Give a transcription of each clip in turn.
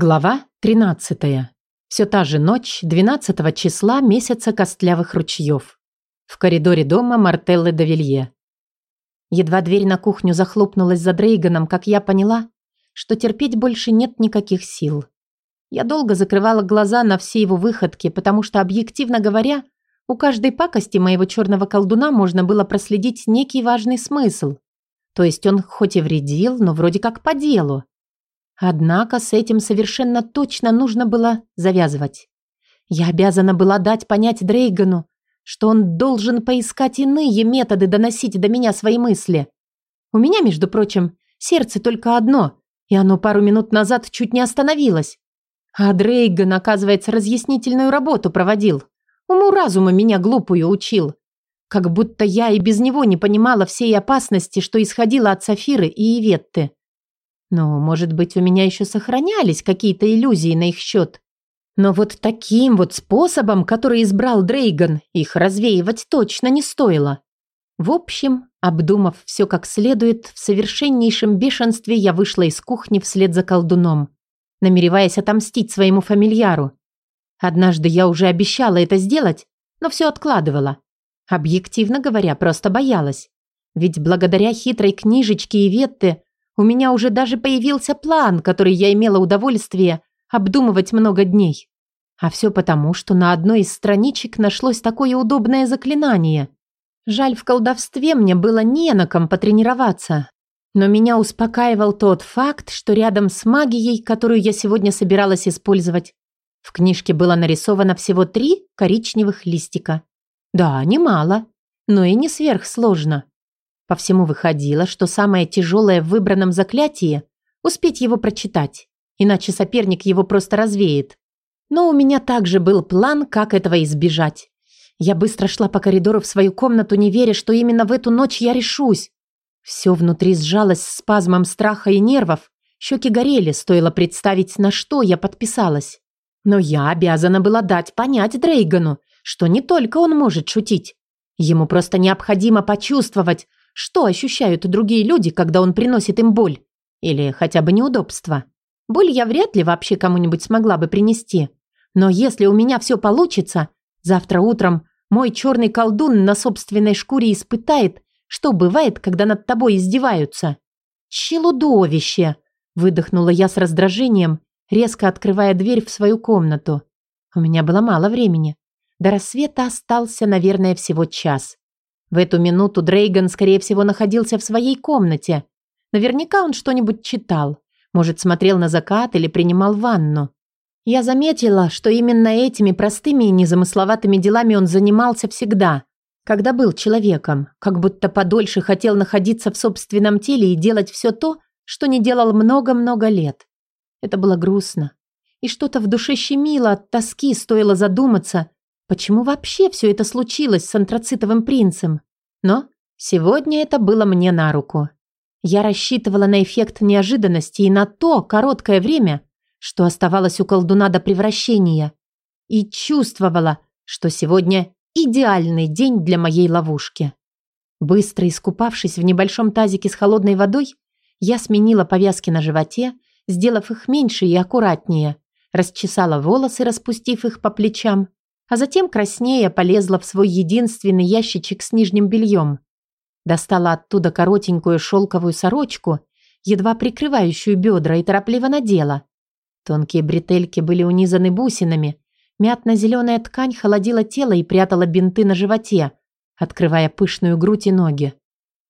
Глава 13. Все та же ночь 12 числа месяца костлявых ручьев. В коридоре дома Мартеллы де Вилье. Едва дверь на кухню захлопнулась за Дрейганом, как я поняла, что терпеть больше нет никаких сил. Я долго закрывала глаза на все его выходки, потому что, объективно говоря, у каждой пакости моего черного колдуна можно было проследить некий важный смысл. То есть он хоть и вредил, но вроде как по делу. Однако с этим совершенно точно нужно было завязывать. Я обязана была дать понять Дрейгану, что он должен поискать иные методы доносить до меня свои мысли. У меня, между прочим, сердце только одно, и оно пару минут назад чуть не остановилось. А Дрейган, оказывается, разъяснительную работу проводил. Уму-разуму меня глупую учил. Как будто я и без него не понимала всей опасности, что исходило от Сафиры и Иветты. Но, может быть, у меня еще сохранялись какие-то иллюзии на их счет. Но вот таким вот способом, который избрал Дрейган, их развеивать точно не стоило. В общем, обдумав все как следует, в совершеннейшем бешенстве я вышла из кухни вслед за колдуном, намереваясь отомстить своему фамильяру. Однажды я уже обещала это сделать, но все откладывала. Объективно говоря, просто боялась. Ведь благодаря хитрой книжечке и Ветте у меня уже даже появился план, который я имела удовольствие обдумывать много дней. А все потому, что на одной из страничек нашлось такое удобное заклинание. Жаль, в колдовстве мне было не на ком потренироваться. Но меня успокаивал тот факт, что рядом с магией, которую я сегодня собиралась использовать, в книжке было нарисовано всего три коричневых листика. Да, немало, но и не сверхсложно. По всему выходило, что самое тяжелое в выбранном заклятии – успеть его прочитать, иначе соперник его просто развеет. Но у меня также был план, как этого избежать. Я быстро шла по коридору в свою комнату, не веря, что именно в эту ночь я решусь. Все внутри сжалось спазмом страха и нервов. Щеки горели, стоило представить, на что я подписалась. Но я обязана была дать понять Дрейгану, что не только он может шутить. Ему просто необходимо почувствовать, что ощущают другие люди, когда он приносит им боль? Или хотя бы неудобства? Боль я вряд ли вообще кому-нибудь смогла бы принести. Но если у меня все получится, завтра утром мой черный колдун на собственной шкуре испытает, что бывает, когда над тобой издеваются. «Челудовище!» – выдохнула я с раздражением, резко открывая дверь в свою комнату. У меня было мало времени. До рассвета остался, наверное, всего час. В эту минуту Дрейган, скорее всего, находился в своей комнате. Наверняка он что-нибудь читал. Может, смотрел на закат или принимал ванну. Я заметила, что именно этими простыми и незамысловатыми делами он занимался всегда, когда был человеком, как будто подольше хотел находиться в собственном теле и делать все то, что не делал много-много лет. Это было грустно. И что-то в душе щемило от тоски, стоило задуматься, Почему вообще все это случилось с антрацитовым принцем? Но сегодня это было мне на руку. Я рассчитывала на эффект неожиданности и на то короткое время, что оставалось у колдуна до превращения, и чувствовала, что сегодня идеальный день для моей ловушки. Быстро искупавшись в небольшом тазике с холодной водой, я сменила повязки на животе, сделав их меньше и аккуратнее, расчесала волосы, распустив их по плечам, а затем краснея полезла в свой единственный ящичек с нижним бельем. Достала оттуда коротенькую шелковую сорочку, едва прикрывающую бедра, и торопливо надела. Тонкие бретельки были унизаны бусинами, мятно-зеленая ткань холодила тело и прятала бинты на животе, открывая пышную грудь и ноги.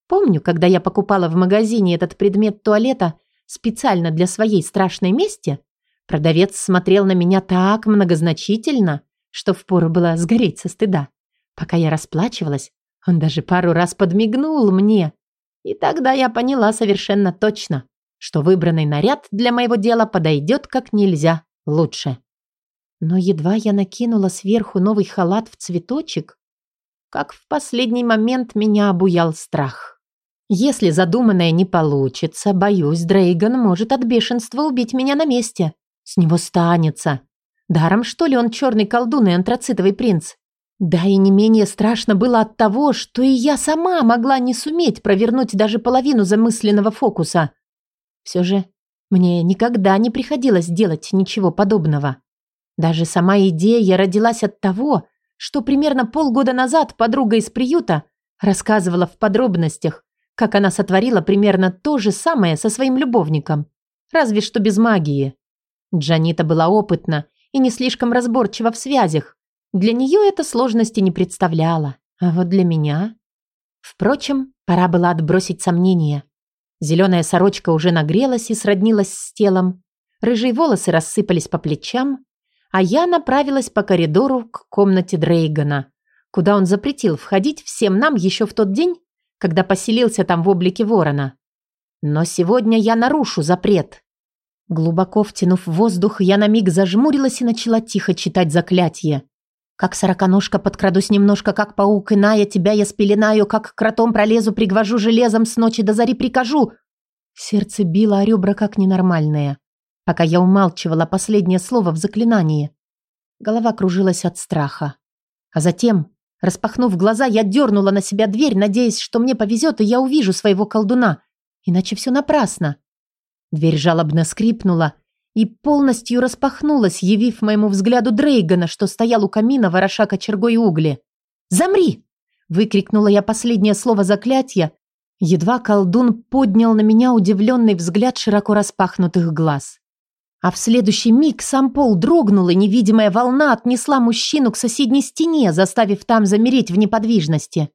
Помню, когда я покупала в магазине этот предмет туалета специально для своей страшной мести, продавец смотрел на меня так многозначительно, что впору было сгореть со стыда. Пока я расплачивалась, он даже пару раз подмигнул мне. И тогда я поняла совершенно точно, что выбранный наряд для моего дела подойдет как нельзя лучше. Но едва я накинула сверху новый халат в цветочек, как в последний момент меня обуял страх. Если задуманное не получится, боюсь, Дрейган может от бешенства убить меня на месте. С него станется. Даром, что ли, он черный колдун и антрацитовый принц? Да и не менее страшно было от того, что и я сама могла не суметь провернуть даже половину замысленного фокуса. Все же Мне никогда не приходилось делать ничего подобного. Даже сама идея родилась от того, что примерно полгода назад подруга из приюта рассказывала в подробностях, как она сотворила примерно то же самое со своим любовником, разве что без магии. Джанита была опытна и не слишком разборчива в связях. Для нее это сложности не представляло. А вот для меня... Впрочем, пора было отбросить сомнения. Зеленая сорочка уже нагрелась и сроднилась с телом. Рыжие волосы рассыпались по плечам, а я направилась по коридору к комнате Дрейгана, куда он запретил входить всем нам еще в тот день, когда поселился там в облике ворона. Но сегодня я нарушу запрет. Глубоко втянув воздух, я на миг зажмурилась и начала тихо читать заклятие. Как сороконожка подкрадусь немножко, как паук иная, тебя я спеленаю, как кротом пролезу, пригвожу железом, с ночи до зари прикажу. Сердце било о ребра как ненормальное, пока я умалчивала последнее слово в заклинании. Голова кружилась от страха. А затем, распахнув глаза, я дернула на себя дверь, надеясь, что мне повезет, и я увижу своего колдуна. Иначе все напрасно. Дверь жалобно скрипнула и полностью распахнулась, явив моему взгляду Дрейгана, что стоял у камина, вороша кочергой угли. «Замри!» – выкрикнула я последнее слово заклятия. Едва колдун поднял на меня удивленный взгляд широко распахнутых глаз. А в следующий миг сам пол дрогнул, и невидимая волна отнесла мужчину к соседней стене, заставив там замереть в неподвижности.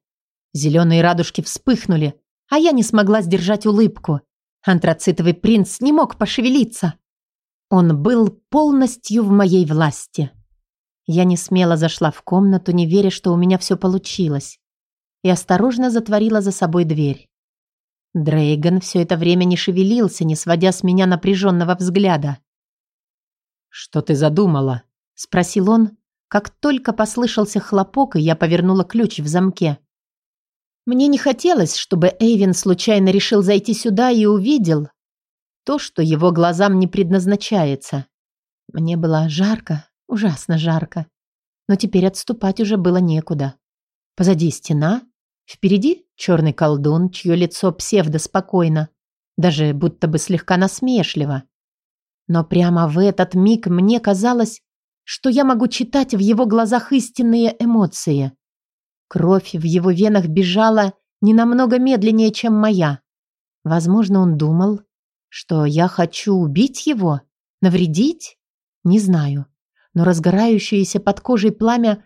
Зеленые радужки вспыхнули, а я не смогла сдержать улыбку. Антрацитовый принц не мог пошевелиться. Он был полностью в моей власти. Я не смело зашла в комнату, не веря, что у меня все получилось, и осторожно затворила за собой дверь. Дрейган все это время не шевелился, не сводя с меня напряженного взгляда. «Что ты задумала?» – спросил он, как только послышался хлопок, и я повернула ключ в замке. Мне не хотелось, чтобы Эйвин случайно решил зайти сюда и увидел то, что его глазам не предназначается. Мне было жарко, ужасно жарко. Но теперь отступать уже было некуда. Позади стена, впереди черный колдун, чье лицо псевдоспокойно, даже будто бы слегка насмешливо. Но прямо в этот миг мне казалось, что я могу читать в его глазах истинные эмоции. Кровь в его венах бежала не намного медленнее, чем моя. Возможно, он думал, что я хочу убить его, навредить? Не знаю. Но разгорающееся под кожей пламя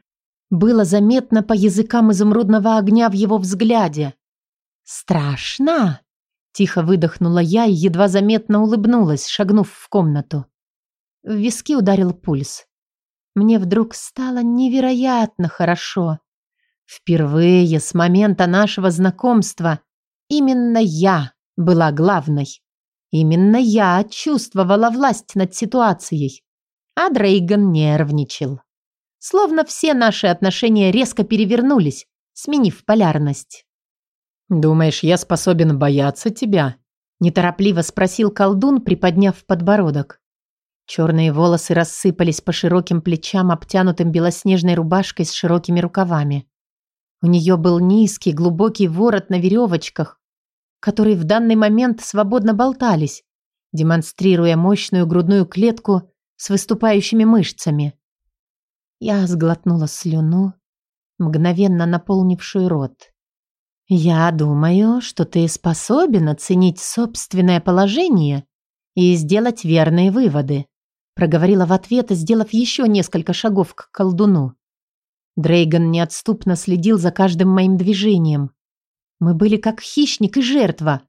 было заметно по языкам изумрудного огня в его взгляде. «Страшно!» Тихо выдохнула я и едва заметно улыбнулась, шагнув в комнату. В виски ударил пульс. Мне вдруг стало невероятно хорошо. Впервые с момента нашего знакомства именно я была главной. Именно я чувствовала власть над ситуацией. А Дрейган нервничал. Словно все наши отношения резко перевернулись, сменив полярность. «Думаешь, я способен бояться тебя?» Неторопливо спросил колдун, приподняв подбородок. Черные волосы рассыпались по широким плечам, обтянутым белоснежной рубашкой с широкими рукавами. У нее был низкий, глубокий ворот на веревочках, которые в данный момент свободно болтались, демонстрируя мощную грудную клетку с выступающими мышцами. Я сглотнула слюну, мгновенно наполнившую рот. «Я думаю, что ты способен оценить собственное положение и сделать верные выводы», проговорила в ответ, сделав еще несколько шагов к колдуну. Дрейган неотступно следил за каждым моим движением. Мы были как хищник и жертва.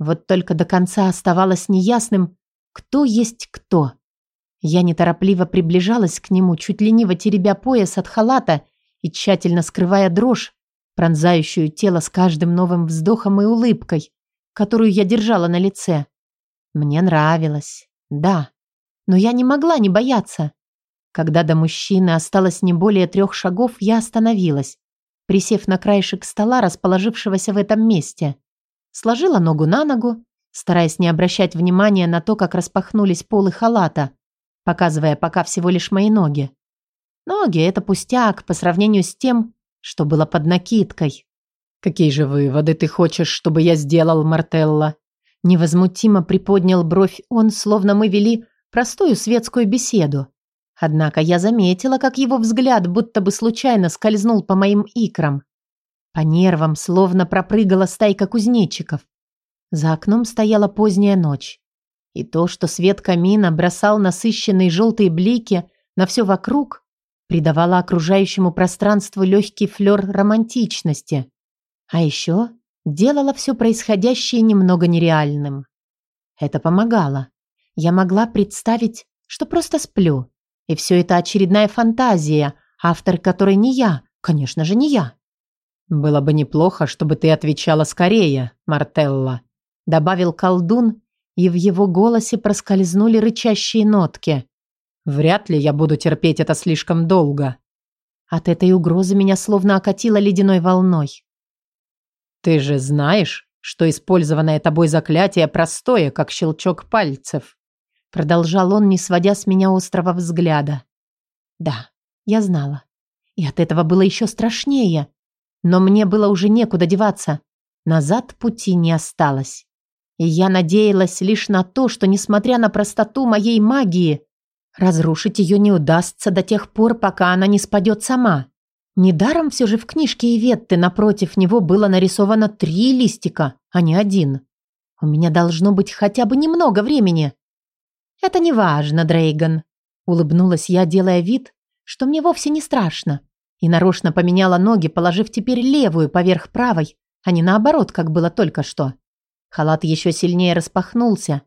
Вот только до конца оставалось неясным, кто есть кто. Я неторопливо приближалась к нему, чуть лениво теребя пояс от халата и тщательно скрывая дрожь, пронзающую тело с каждым новым вздохом и улыбкой, которую я держала на лице. Мне нравилось, да, но я не могла не бояться. Когда до мужчины осталось не более трех шагов, я остановилась, присев на краешек стола, расположившегося в этом месте. Сложила ногу на ногу, стараясь не обращать внимания на то, как распахнулись полы халата, показывая пока всего лишь мои ноги. Ноги — это пустяк по сравнению с тем, что было под накидкой. «Какие же выводы ты хочешь, чтобы я сделал, Мартелла?» Невозмутимо приподнял бровь он, словно мы вели простую светскую беседу. Однако я заметила, как его взгляд будто бы случайно скользнул по моим икрам. По нервам словно пропрыгала стайка кузнечиков. За окном стояла поздняя ночь. И то, что свет камина бросал насыщенные желтые блики на все вокруг, придавало окружающему пространству легкий флер романтичности. А еще делало все происходящее немного нереальным. Это помогало. Я могла представить, что просто сплю. И все это очередная фантазия, автор которой не я, конечно же, не я. «Было бы неплохо, чтобы ты отвечала скорее, Мартелла», добавил колдун, и в его голосе проскользнули рычащие нотки. «Вряд ли я буду терпеть это слишком долго». От этой угрозы меня словно окатило ледяной волной. «Ты же знаешь, что использованное тобой заклятие простое, как щелчок пальцев», продолжал он, не сводя с меня острого взгляда. «Да, я знала. И от этого было еще страшнее. Но мне было уже некуда деваться. Назад пути не осталось. И я надеялась лишь на то, что, несмотря на простоту моей магии, разрушить ее не удастся до тех пор, пока она не спадет сама. Недаром все же в книжке Иветты напротив него было нарисовано три листика, а не один. У меня должно быть хотя бы немного времени. Это не важно, Дрейган. Улыбнулась я, делая вид, что мне вовсе не страшно. И нарочно поменяла ноги, положив теперь левую поверх правой, а не наоборот, как было только что. Халат еще сильнее распахнулся.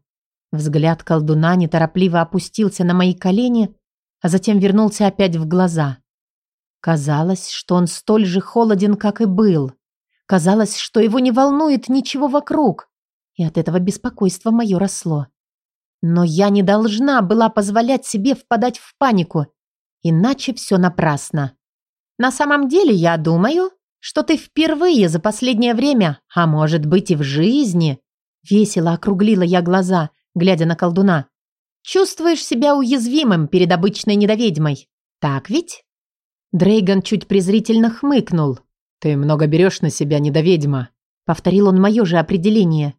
Взгляд колдуна неторопливо опустился на мои колени, а затем вернулся опять в глаза. Казалось, что он столь же холоден, как и был. Казалось, что его не волнует ничего вокруг. И от этого беспокойство мое росло. Но я не должна была позволять себе впадать в панику, иначе все напрасно. На самом деле, я думаю, что ты впервые за последнее время, а может быть и в жизни, весело округлила я глаза, глядя на колдуна, чувствуешь себя уязвимым перед обычной недоведьмой. Так ведь? Дрейган чуть презрительно хмыкнул. «Ты много берешь на себя, недоведьма», — повторил он мое же определение.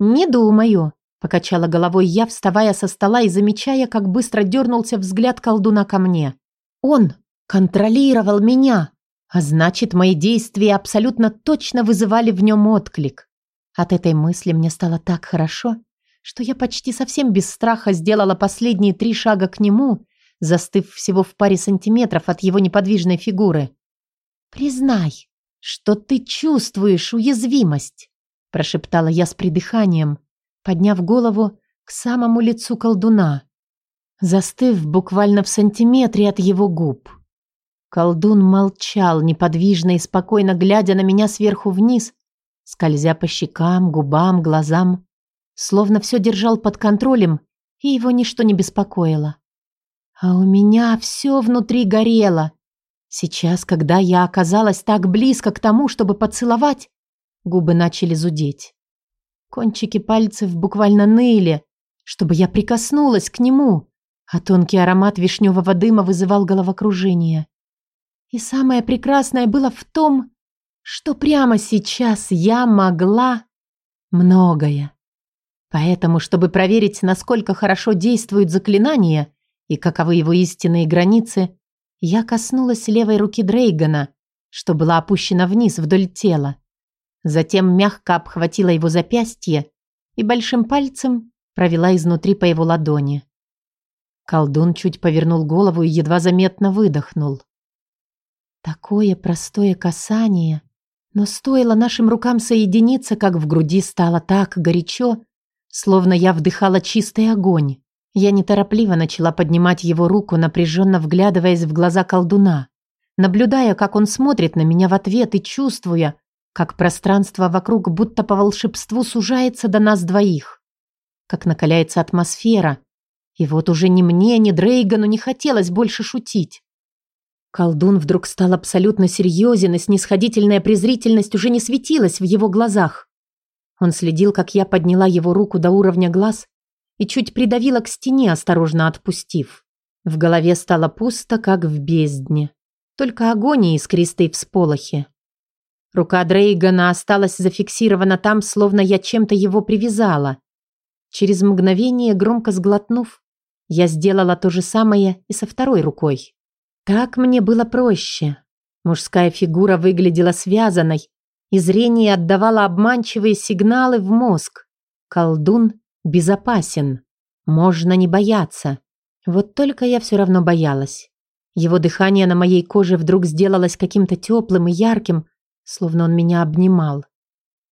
«Не думаю», — покачала головой я, вставая со стола и замечая, как быстро дернулся взгляд колдуна ко мне. «Он контролировал меня, а значит, мои действия абсолютно точно вызывали в нем отклик. От этой мысли мне стало так хорошо, что я почти совсем без страха сделала последние три шага к нему, застыв всего в паре сантиметров от его неподвижной фигуры. «Признай, что ты чувствуешь уязвимость», прошептала я с придыханием, подняв голову к самому лицу колдуна, застыв буквально в сантиметре от его губ. Колдун молчал, неподвижно и спокойно глядя на меня сверху вниз, скользя по щекам, губам, глазам, словно все держал под контролем, и его ничто не беспокоило. А у меня все внутри горело. Сейчас, когда я оказалась так близко к тому, чтобы поцеловать, губы начали зудеть. Кончики пальцев буквально ныли, чтобы я прикоснулась к нему, а тонкий аромат вишневого дыма вызывал головокружение. И самое прекрасное было в том, что прямо сейчас я могла многое. Поэтому, чтобы проверить, насколько хорошо действуют заклинания и каковы его истинные границы, я коснулась левой руки Дрейгана, что была опущена вниз вдоль тела. Затем мягко обхватила его запястье и большим пальцем провела изнутри по его ладони. Колдун чуть повернул голову и едва заметно выдохнул. Такое простое касание, но стоило нашим рукам соединиться, как в груди стало так горячо, словно я вдыхала чистый огонь. Я неторопливо начала поднимать его руку, напряженно вглядываясь в глаза колдуна, наблюдая, как он смотрит на меня в ответ и чувствуя, как пространство вокруг будто по волшебству сужается до нас двоих, как накаляется атмосфера. И вот уже ни мне, ни Дрейгану не хотелось больше шутить. Колдун вдруг стал абсолютно серьезен, и снисходительная презрительность уже не светилась в его глазах. Он следил, как я подняла его руку до уровня глаз и чуть придавила к стене, осторожно отпустив. В голове стало пусто, как в бездне. Только огонь и искристые всполохи. Рука Дрейгана осталась зафиксирована там, словно я чем-то его привязала. Через мгновение, громко сглотнув, я сделала то же самое и со второй рукой. Так мне было проще. Мужская фигура выглядела связанной, и зрение отдавало обманчивые сигналы в мозг. Колдун безопасен. Можно не бояться. Вот только я все равно боялась. Его дыхание на моей коже вдруг сделалось каким-то теплым и ярким, словно он меня обнимал.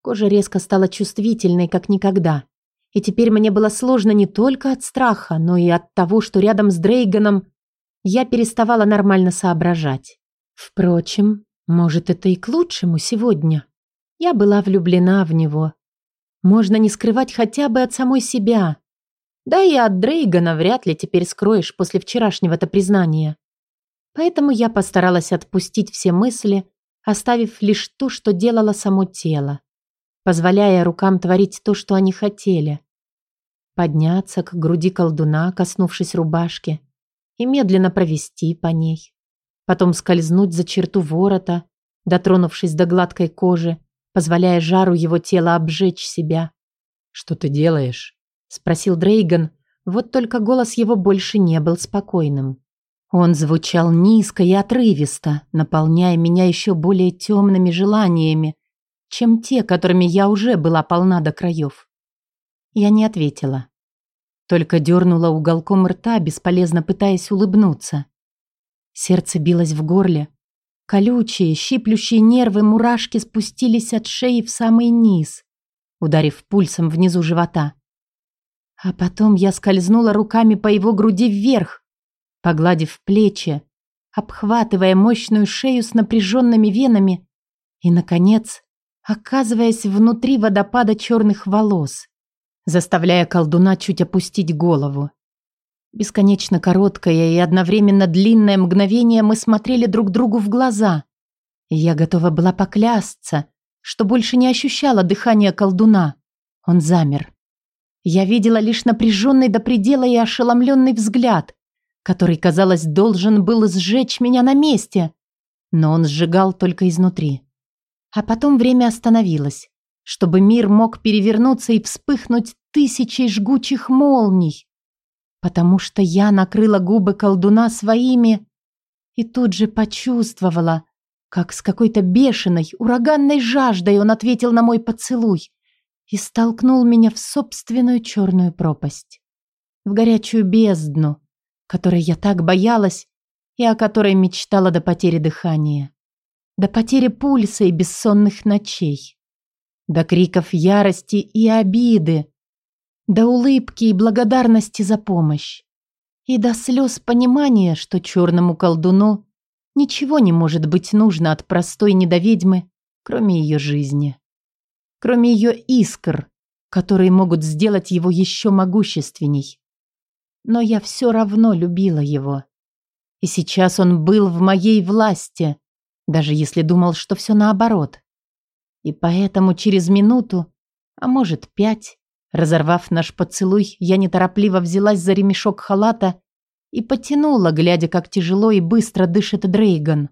Кожа резко стала чувствительной, как никогда. И теперь мне было сложно не только от страха, но и от того, что рядом с Дрейганом я переставала нормально соображать. Впрочем, может, это и к лучшему сегодня. Я была влюблена в него. Можно не скрывать хотя бы от самой себя. Да и от Дрейгана вряд ли теперь скроешь после вчерашнего-то признания. Поэтому я постаралась отпустить все мысли, оставив лишь то, что делало само тело, позволяя рукам творить то, что они хотели. Подняться к груди колдуна, коснувшись рубашки, и медленно провести по ней. Потом скользнуть за черту ворота, дотронувшись до гладкой кожи, позволяя жару его тела обжечь себя. «Что ты делаешь?» — спросил Дрейган, вот только голос его больше не был спокойным. Он звучал низко и отрывисто, наполняя меня еще более темными желаниями, чем те, которыми я уже была полна до краев. Я не ответила. Только дернула уголком рта, бесполезно пытаясь улыбнуться. Сердце билось в горле, Колючие, щиплющие нервы мурашки спустились от шеи в самый низ, ударив пульсом внизу живота. А потом я скользнула руками по его груди вверх, погладив плечи, обхватывая мощную шею с напряженными венами и, наконец, оказываясь внутри водопада черных волос, заставляя колдуна чуть опустить голову. Бесконечно короткое и одновременно длинное мгновение мы смотрели друг другу в глаза. Я готова была поклясться, что больше не ощущала дыхания колдуна. Он замер. Я видела лишь напряженный до предела и ошеломленный взгляд, который, казалось, должен был сжечь меня на месте, но он сжигал только изнутри. А потом время остановилось, чтобы мир мог перевернуться и вспыхнуть тысячей жгучих молний потому что я накрыла губы колдуна своими и тут же почувствовала, как с какой-то бешеной, ураганной жаждой он ответил на мой поцелуй и столкнул меня в собственную черную пропасть, в горячую бездну, которой я так боялась и о которой мечтала до потери дыхания, до потери пульса и бессонных ночей, до криков ярости и обиды, до улыбки и благодарности за помощь. И до слез понимания, что черному колдуну ничего не может быть нужно от простой недоведьмы, кроме ее жизни. Кроме ее искр, которые могут сделать его еще могущественней. Но я все равно любила его. И сейчас он был в моей власти, даже если думал, что все наоборот. И поэтому через минуту, а может пять, Разорвав наш поцелуй, я неторопливо взялась за ремешок халата и потянула, глядя, как тяжело и быстро дышит Дрейган.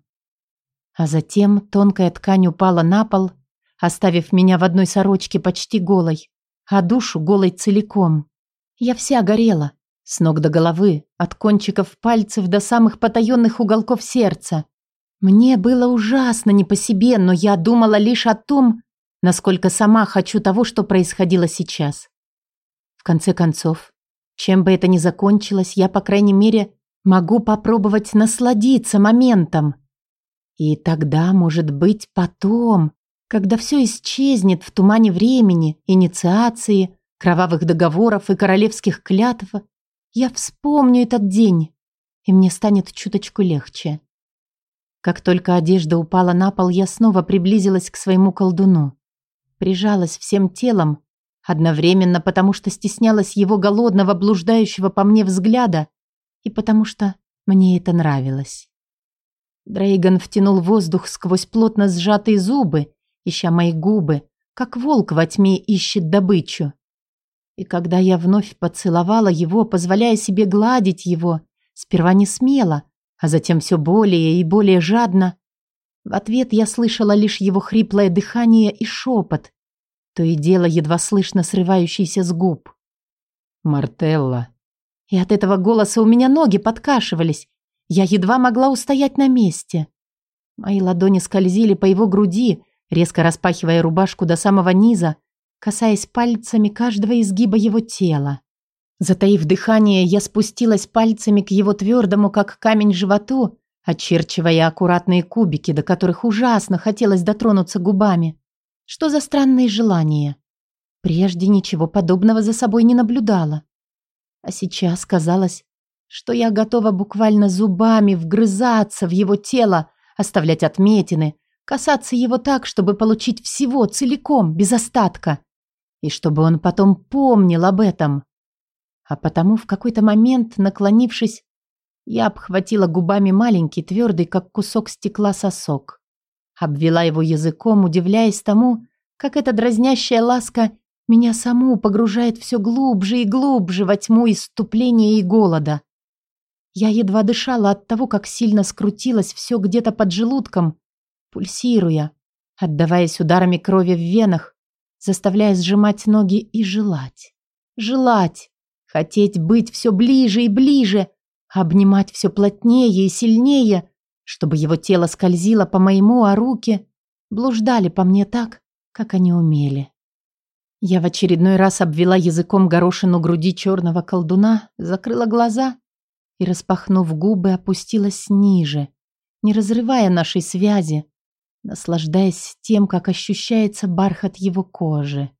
А затем тонкая ткань упала на пол, оставив меня в одной сорочке почти голой, а душу голой целиком. Я вся горела, с ног до головы, от кончиков пальцев до самых потаенных уголков сердца. Мне было ужасно не по себе, но я думала лишь о том, насколько сама хочу того, что происходило сейчас. В конце концов, чем бы это ни закончилось, я, по крайней мере, могу попробовать насладиться моментом. И тогда, может быть, потом, когда все исчезнет в тумане времени, инициации, кровавых договоров и королевских клятв, я вспомню этот день, и мне станет чуточку легче. Как только одежда упала на пол, я снова приблизилась к своему колдуну. Прижалась всем телом Одновременно потому, что стеснялась его голодного, блуждающего по мне взгляда, и потому что мне это нравилось. Дрейган втянул воздух сквозь плотно сжатые зубы, ища мои губы, как волк во тьме ищет добычу. И когда я вновь поцеловала его, позволяя себе гладить его, сперва не смело, а затем все более и более жадно, В ответ я слышала лишь его хриплое дыхание и шепот, то и дело едва слышно срывающийся с губ. «Мартелла». И от этого голоса у меня ноги подкашивались. Я едва могла устоять на месте. Мои ладони скользили по его груди, резко распахивая рубашку до самого низа, касаясь пальцами каждого изгиба его тела. Затаив дыхание, я спустилась пальцами к его твердому, как камень, животу, очерчивая аккуратные кубики, до которых ужасно хотелось дотронуться губами. Что за странные желания? Прежде ничего подобного за собой не наблюдала. А сейчас казалось, что я готова буквально зубами вгрызаться в его тело, оставлять отметины, касаться его так, чтобы получить всего целиком, без остатка. И чтобы он потом помнил об этом. А потому в какой-то момент, наклонившись, я обхватила губами маленький, твердый, как кусок стекла сосок. Обвела его языком, удивляясь тому, как эта дразнящая ласка меня саму погружает все глубже и глубже во тьму иступления и голода. Я едва дышала от того, как сильно скрутилось все где-то под желудком, пульсируя, отдаваясь ударами крови в венах, заставляя сжимать ноги и желать. Желать, хотеть быть все ближе и ближе, обнимать все плотнее и сильнее, чтобы его тело скользило по моему, а руки блуждали по мне так, как они умели. Я в очередной раз обвела языком горошину груди черного колдуна, закрыла глаза и, распахнув губы, опустилась ниже, не разрывая нашей связи, наслаждаясь тем, как ощущается бархат его кожи.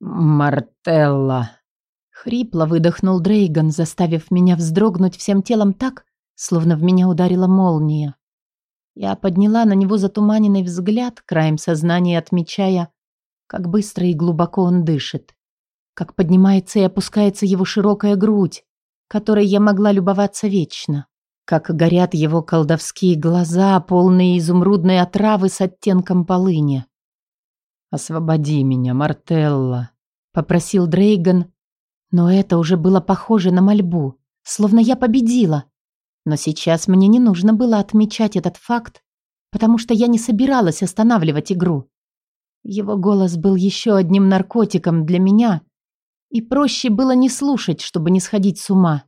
«Мартелла!» Хрипло выдохнул Дрейган, заставив меня вздрогнуть всем телом так, словно в меня ударила молния. Я подняла на него затуманенный взгляд, краем сознания отмечая, как быстро и глубоко он дышит. Как поднимается и опускается его широкая грудь, которой я могла любоваться вечно. Как горят его колдовские глаза, полные изумрудной отравы с оттенком полыни. «Освободи меня, Мартелла», — попросил Дрейган, но это уже было похоже на мольбу, словно я победила. Но сейчас мне не нужно было отмечать этот факт, потому что я не собиралась останавливать игру. Его голос был еще одним наркотиком для меня, и проще было не слушать, чтобы не сходить с ума.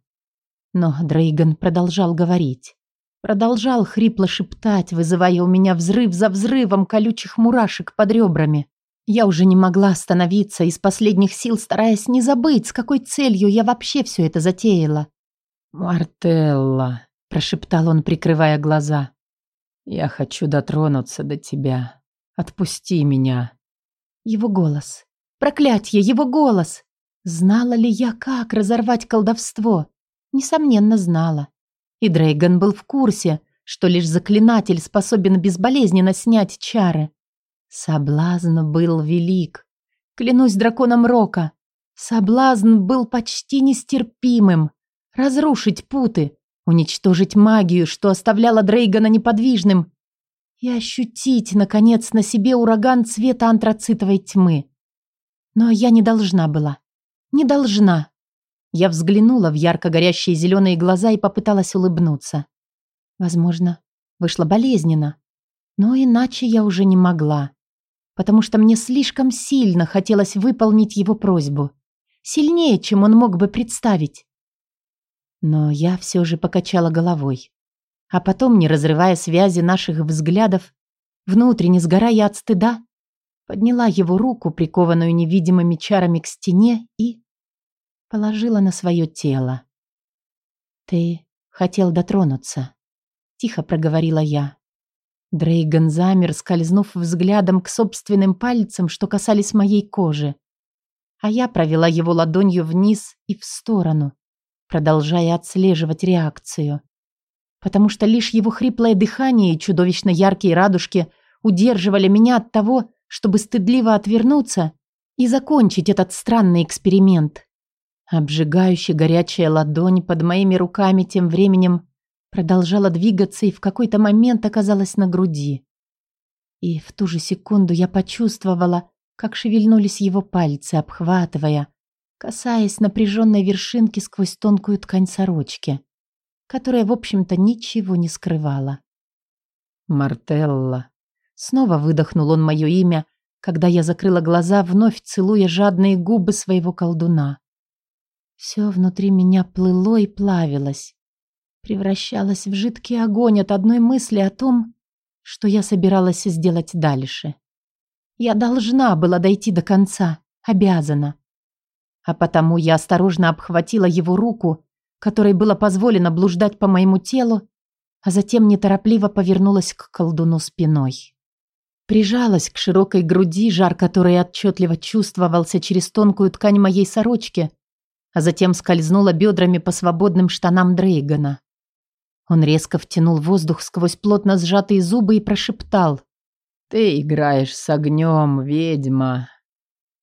Но Дрейган продолжал говорить. Продолжал хрипло шептать, вызывая у меня взрыв за взрывом колючих мурашек под ребрами. Я уже не могла остановиться, из последних сил стараясь не забыть, с какой целью я вообще все это затеяла. «Мартелла», — прошептал он, прикрывая глаза, — «я хочу дотронуться до тебя». Отпусти меня. Его голос. Проклятье, его голос. Знала ли я, как разорвать колдовство? Несомненно, знала. И Дрейган был в курсе, что лишь заклинатель способен безболезненно снять чары. Соблазн был велик. Клянусь драконом Рока. Соблазн был почти нестерпимым. Разрушить путы, уничтожить магию, что оставляла Дрейгана неподвижным, и ощутить, наконец, на себе ураган цвета антрацитовой тьмы. Но я не должна была. Не должна. Я взглянула в ярко горящие зеленые глаза и попыталась улыбнуться. Возможно, вышло болезненно. Но иначе я уже не могла. Потому что мне слишком сильно хотелось выполнить его просьбу. Сильнее, чем он мог бы представить. Но я все же покачала головой а потом, не разрывая связи наших взглядов, внутренне сгорая от стыда, подняла его руку, прикованную невидимыми чарами к стене, и положила на свое тело. «Ты хотел дотронуться», — тихо проговорила я. Дрейган замер, скользнув взглядом к собственным пальцам, что касались моей кожи. А я провела его ладонью вниз и в сторону, продолжая отслеживать реакцию потому что лишь его хриплое дыхание и чудовищно яркие радужки удерживали меня от того, чтобы стыдливо отвернуться и закончить этот странный эксперимент. Обжигающая горячая ладонь под моими руками тем временем продолжала двигаться и в какой-то момент оказалась на груди. И в ту же секунду я почувствовала, как шевельнулись его пальцы, обхватывая, касаясь напряженной вершинки сквозь тонкую ткань сорочки которая, в общем-то, ничего не скрывала. Мартелла. Снова выдохнул он мое имя, когда я закрыла глаза, вновь целуя жадные губы своего колдуна. Все внутри меня плыло и плавилось, превращалось в жидкий огонь от одной мысли о том, что я собиралась сделать дальше. Я должна была дойти до конца, обязана. А потому я осторожно обхватила его руку, которой было позволено блуждать по моему телу, а затем неторопливо повернулась к колдуну спиной. Прижалась к широкой груди, жар которой отчетливо чувствовался через тонкую ткань моей сорочки, а затем скользнула бедрами по свободным штанам Дрейгана. Он резко втянул воздух сквозь плотно сжатые зубы и прошептал. «Ты играешь с огнем, ведьма!»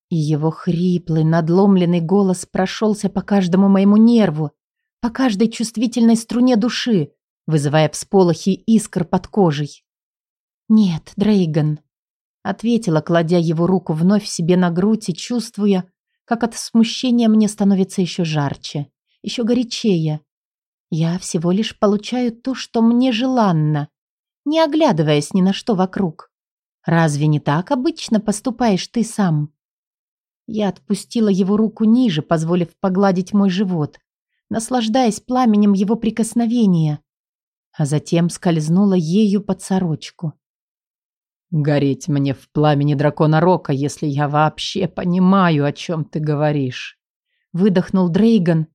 И его хриплый, надломленный голос прошелся по каждому моему нерву, по каждой чувствительной струне души, вызывая всполохи искр под кожей. «Нет, Дрейган», — ответила, кладя его руку вновь себе на грудь и чувствуя, как от смущения мне становится еще жарче, еще горячее. Я всего лишь получаю то, что мне желанно, не оглядываясь ни на что вокруг. Разве не так обычно поступаешь ты сам? Я отпустила его руку ниже, позволив погладить мой живот, наслаждаясь пламенем его прикосновения, а затем скользнула ею под сорочку. «Гореть мне в пламени дракона Рока, если я вообще понимаю, о чем ты говоришь», выдохнул Дрейган,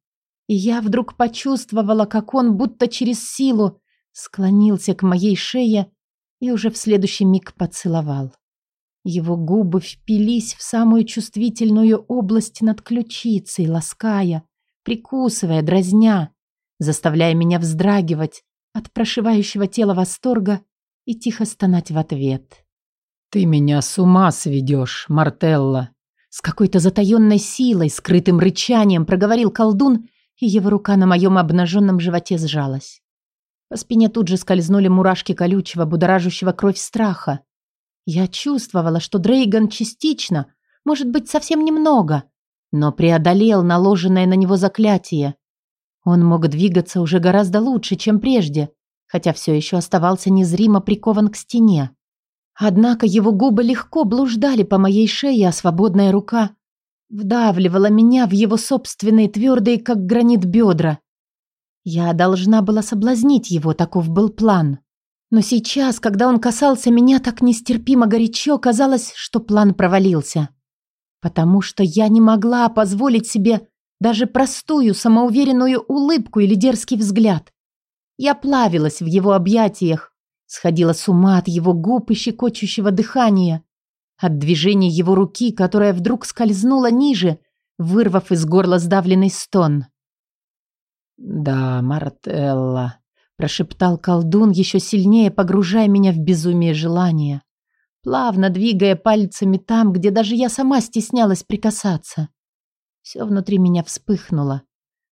и я вдруг почувствовала, как он будто через силу склонился к моей шее и уже в следующий миг поцеловал. Его губы впились в самую чувствительную область над ключицей, лаская, прикусывая, дразня, заставляя меня вздрагивать от прошивающего тела восторга и тихо стонать в ответ. «Ты меня с ума сведешь, Мартелла!» С какой-то затаенной силой, скрытым рычанием проговорил колдун, и его рука на моем обнаженном животе сжалась. По спине тут же скользнули мурашки колючего, будоражущего кровь страха. Я чувствовала, что Дрейган частично, может быть, совсем немного, но преодолел наложенное на него заклятие. Он мог двигаться уже гораздо лучше, чем прежде, хотя все еще оставался незримо прикован к стене. Однако его губы легко блуждали по моей шее, а свободная рука вдавливала меня в его собственные твердые, как гранит, бедра. Я должна была соблазнить его, таков был план. Но сейчас, когда он касался меня так нестерпимо горячо, казалось, что план провалился. Потому что я не могла позволить себе даже простую самоуверенную улыбку или дерзкий взгляд. Я плавилась в его объятиях, сходила с ума от его губ и щекочущего дыхания, от движения его руки, которая вдруг скользнула ниже, вырвав из горла сдавленный стон. «Да, Мартелла», прошептал колдун, еще сильнее погружая меня в безумие желания, плавно двигая пальцами там, где даже я сама стеснялась прикасаться. Все внутри меня вспыхнуло,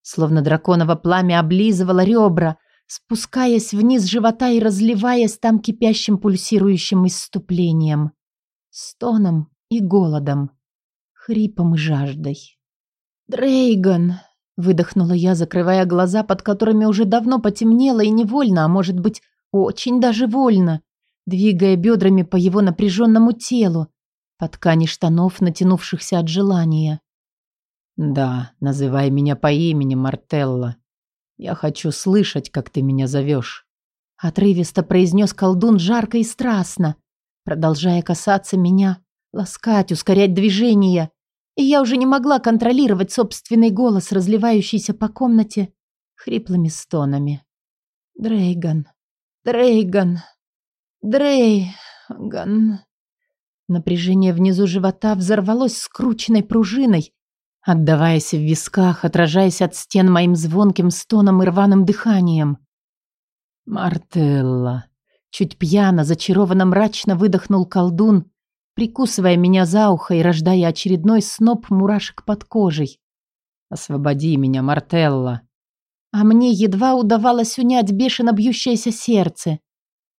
словно драконово пламя облизывало ребра, спускаясь вниз живота и разливаясь там кипящим пульсирующим исступлением, стоном и голодом, хрипом и жаждой. «Дрейган!» Выдохнула я, закрывая глаза, под которыми уже давно потемнело и невольно, а может быть, очень даже вольно, двигая бедрами по его напряженному телу, по ткани штанов, натянувшихся от желания. «Да, называй меня по имени, Мартелла. Я хочу слышать, как ты меня зовешь». Отрывисто произнес колдун жарко и страстно, продолжая касаться меня, ласкать, ускорять движение и я уже не могла контролировать собственный голос, разливающийся по комнате хриплыми стонами. Дрейган, Дрейган, Дрейган. Напряжение внизу живота взорвалось скрученной пружиной, отдаваясь в висках, отражаясь от стен моим звонким стоном и рваным дыханием. «Мартелла!» Чуть пьяно, зачарованно мрачно выдохнул колдун, прикусывая меня за ухо и рождая очередной сноп мурашек под кожей. «Освободи меня, Мартелла!» А мне едва удавалось унять бешено бьющееся сердце.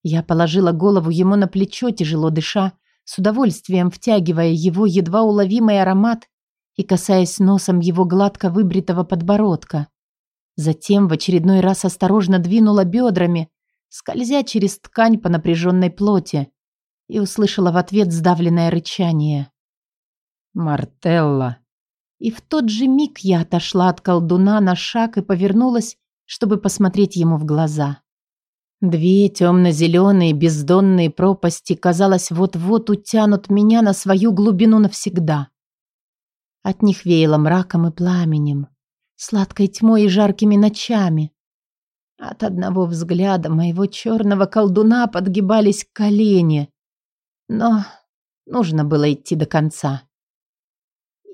Я положила голову ему на плечо, тяжело дыша, с удовольствием втягивая его едва уловимый аромат и касаясь носом его гладко выбритого подбородка. Затем в очередной раз осторожно двинула бедрами, скользя через ткань по напряженной плоти, и услышала в ответ сдавленное рычание. «Мартелла!» И в тот же миг я отошла от колдуна на шаг и повернулась, чтобы посмотреть ему в глаза. Две темно-зеленые бездонные пропасти, казалось, вот-вот утянут меня на свою глубину навсегда. От них веяло мраком и пламенем, сладкой тьмой и жаркими ночами. От одного взгляда моего черного колдуна подгибались колени. Но нужно было идти до конца.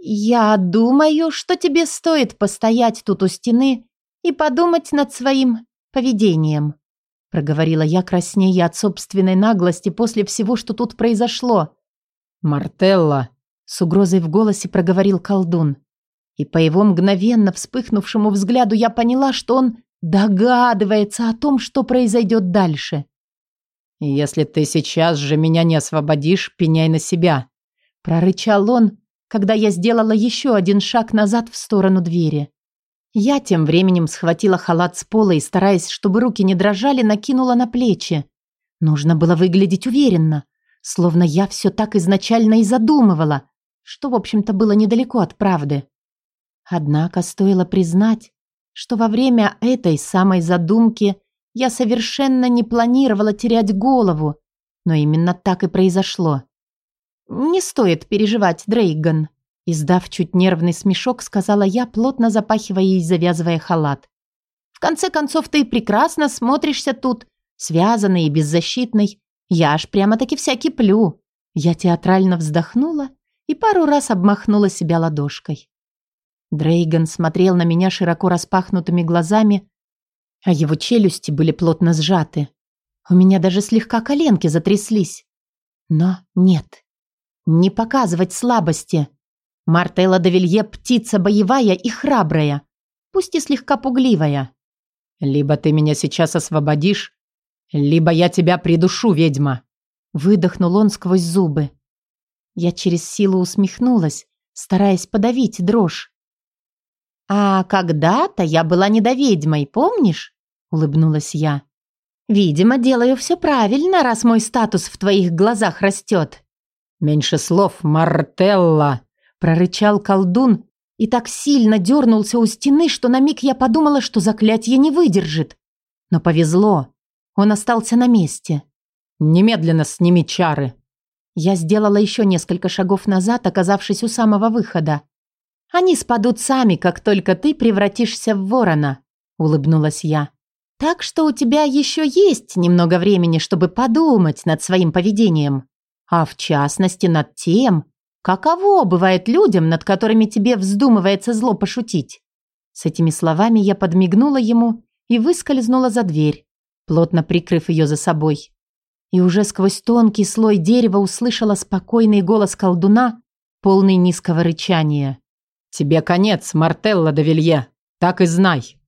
«Я думаю, что тебе стоит постоять тут у стены и подумать над своим поведением», проговорила я краснея от собственной наглости после всего, что тут произошло. «Мартелла!» С угрозой в голосе проговорил колдун. И по его мгновенно вспыхнувшему взгляду я поняла, что он догадывается о том, что произойдет дальше. «Если ты сейчас же меня не освободишь, пеняй на себя», прорычал он, когда я сделала еще один шаг назад в сторону двери. Я тем временем схватила халат с пола и, стараясь, чтобы руки не дрожали, накинула на плечи. Нужно было выглядеть уверенно, словно я все так изначально и задумывала, что, в общем-то, было недалеко от правды. Однако стоило признать, что во время этой самой задумки я совершенно не планировала терять голову, но именно так и произошло. «Не стоит переживать, Дрейган», издав чуть нервный смешок, сказала я, плотно запахивая и завязывая халат. «В конце концов, ты прекрасно смотришься тут, связанной и беззащитной. Я аж прямо-таки вся киплю». Я театрально вздохнула и пару раз обмахнула себя ладошкой. Дрейган смотрел на меня широко распахнутыми глазами, а его челюсти были плотно сжаты. У меня даже слегка коленки затряслись. Но нет, не показывать слабости. Мартелла де Вилье птица боевая и храбрая, пусть и слегка пугливая. «Либо ты меня сейчас освободишь, либо я тебя придушу, ведьма!» Выдохнул он сквозь зубы. Я через силу усмехнулась, стараясь подавить дрожь. «А когда-то я была недоведьмой, помнишь?» — улыбнулась я. «Видимо, делаю все правильно, раз мой статус в твоих глазах растет». «Меньше слов, Мартелла!» — прорычал колдун и так сильно дернулся у стены, что на миг я подумала, что заклятие не выдержит. Но повезло. Он остался на месте. «Немедленно сними чары!» Я сделала еще несколько шагов назад, оказавшись у самого выхода. «Они спадут сами, как только ты превратишься в ворона», — улыбнулась я. «Так что у тебя еще есть немного времени, чтобы подумать над своим поведением. А в частности над тем, каково бывает людям, над которыми тебе вздумывается зло пошутить». С этими словами я подмигнула ему и выскользнула за дверь, плотно прикрыв ее за собой и уже сквозь тонкий слой дерева услышала спокойный голос колдуна, полный низкого рычания. «Тебе конец, Мартелла де Вилье, так и знай!»